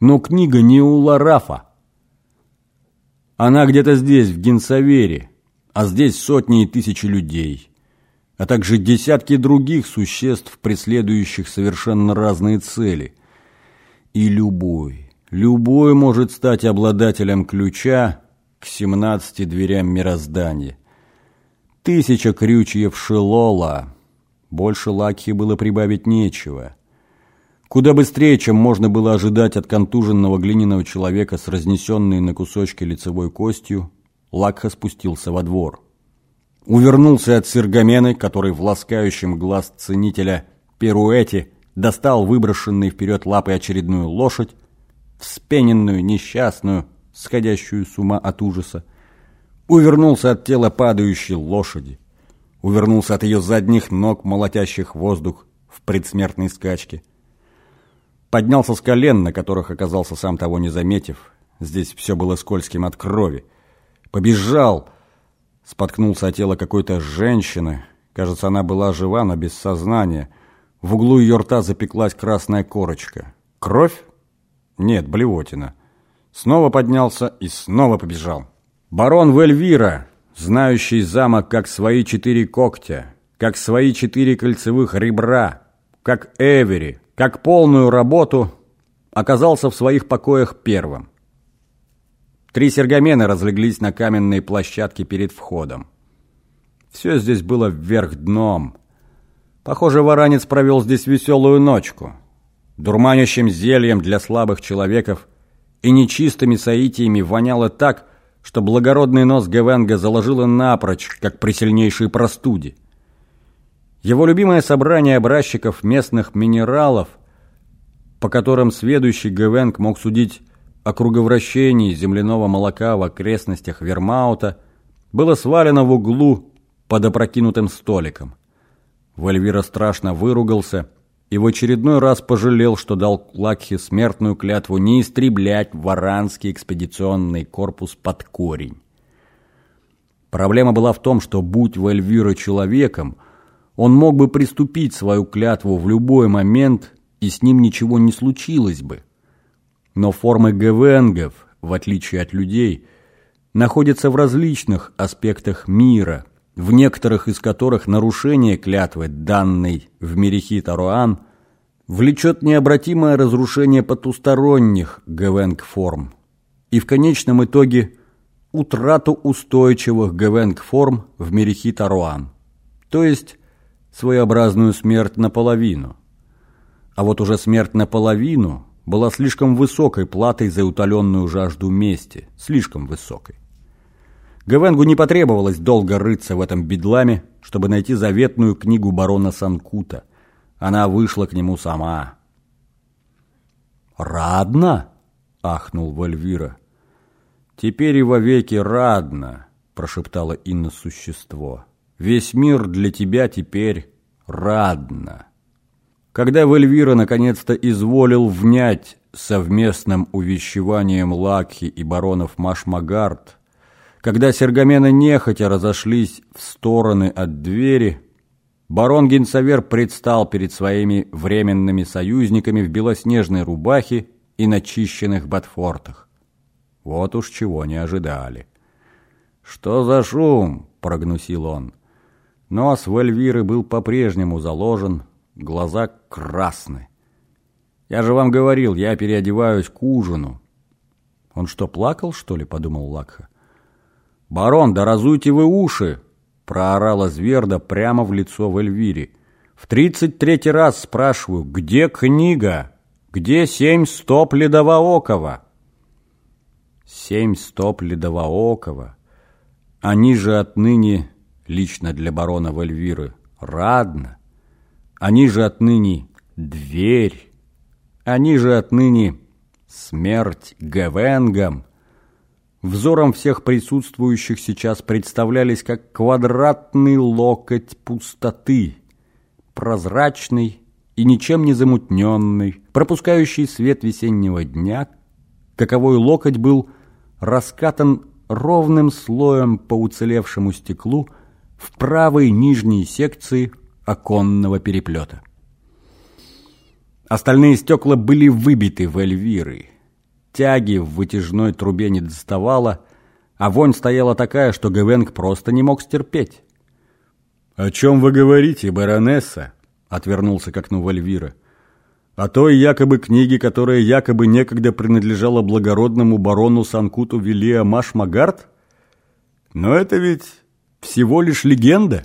Но книга не у Ларафа. Она где-то здесь, в Генсавере, а здесь сотни и тысячи людей, а также десятки других существ, преследующих совершенно разные цели. И любой, любой может стать обладателем ключа к семнадцати дверям мироздания. Тысяча крючьев Шилола. Больше Лакхи было прибавить нечего. Куда быстрее, чем можно было ожидать от контуженного глиняного человека с разнесенной на кусочки лицевой костью, Лакха спустился во двор. Увернулся от сиргамены, который в ласкающем глаз ценителя перуэте достал выброшенный вперед лапой очередную лошадь, вспененную, несчастную, сходящую с ума от ужаса, увернулся от тела падающей лошади, увернулся от ее задних ног, молотящих воздух в предсмертной скачке, поднялся с колен, на которых оказался сам того не заметив, здесь все было скользким от крови, побежал, споткнулся о тело какой-то женщины, кажется, она была жива, но без сознания, в углу ее рта запеклась красная корочка. Кровь? Нет, блевотина. Снова поднялся и снова побежал. Барон Вельвира, знающий замок как свои четыре когтя, как свои четыре кольцевых ребра, как Эвери, как полную работу, оказался в своих покоях первым. Три сергамена разлеглись на каменной площадке перед входом. Все здесь было вверх дном. Похоже, варанец провел здесь веселую ночку. Дурманящим зельем для слабых человеков и нечистыми соитиями воняло так, что благородный нос Гевенга заложило напрочь, как при сильнейшей простуде. Его любимое собрание образчиков местных минералов, по которым сведущий Гевенг мог судить о круговращении земляного молока в окрестностях Вермаута, было свалено в углу под опрокинутым столиком. Вальвира страшно выругался – и в очередной раз пожалел, что дал Лакхе смертную клятву не истреблять варанский экспедиционный корпус под корень. Проблема была в том, что, будь Вальвира человеком, он мог бы приступить свою клятву в любой момент, и с ним ничего не случилось бы. Но формы гевенгов, в отличие от людей, находятся в различных аспектах мира – в некоторых из которых нарушение клятвы, данной в Мерехи Таруан, влечет необратимое разрушение потусторонних гевенг-форм и в конечном итоге утрату устойчивых гевенг-форм в Мерехи Таруан, то есть своеобразную смерть наполовину. А вот уже смерть наполовину была слишком высокой платой за утоленную жажду мести, слишком высокой. Гевенгу не потребовалось долго рыться в этом бедламе, чтобы найти заветную книгу барона Санкута. Она вышла к нему сама. «Радно?» — ахнул Вальвира. «Теперь и вовеки радно», — прошептала Инна существо. «Весь мир для тебя теперь радно». Когда Вальвира наконец-то изволил внять совместным увещеванием Лакхи и баронов Машмагард, когда Сергамена нехотя разошлись в стороны от двери, барон Генсавер предстал перед своими временными союзниками в белоснежной рубахе и начищенных ботфортах. Вот уж чего не ожидали. «Что за шум?» — прогнусил он. Нос в Эльвиры был по-прежнему заложен, глаза красны. «Я же вам говорил, я переодеваюсь к ужину». «Он что, плакал, что ли?» — подумал Лакха. «Барон, да разуйте вы уши!» – проорала Зверда прямо в лицо в Эльвире. «В тридцать третий раз спрашиваю, где книга? Где семь стоп Ледовоокова?» «Семь стоп Ледовоокова? Они же отныне, лично для барона Вальвиры, радно. Они же отныне дверь. Они же отныне смерть Гевенгам» взором всех присутствующих сейчас представлялись как квадратный локоть пустоты, прозрачный и ничем не замутненный, пропускающий свет весеннего дня, каковой локоть был раскатан ровным слоем по уцелевшему стеклу в правой нижней секции оконного переплета. Остальные стекла были выбиты в Эльвиры. тяги в вытяжной трубе не доставало, а вонь стояла такая, что Гвенг просто не мог стерпеть. «О чем вы говорите, баронесса?» — отвернулся к окну Вальвира. «О той якобы книге, которая якобы некогда принадлежала благородному барону Санкуту Вилия Машмагард? Но это ведь всего лишь легенда».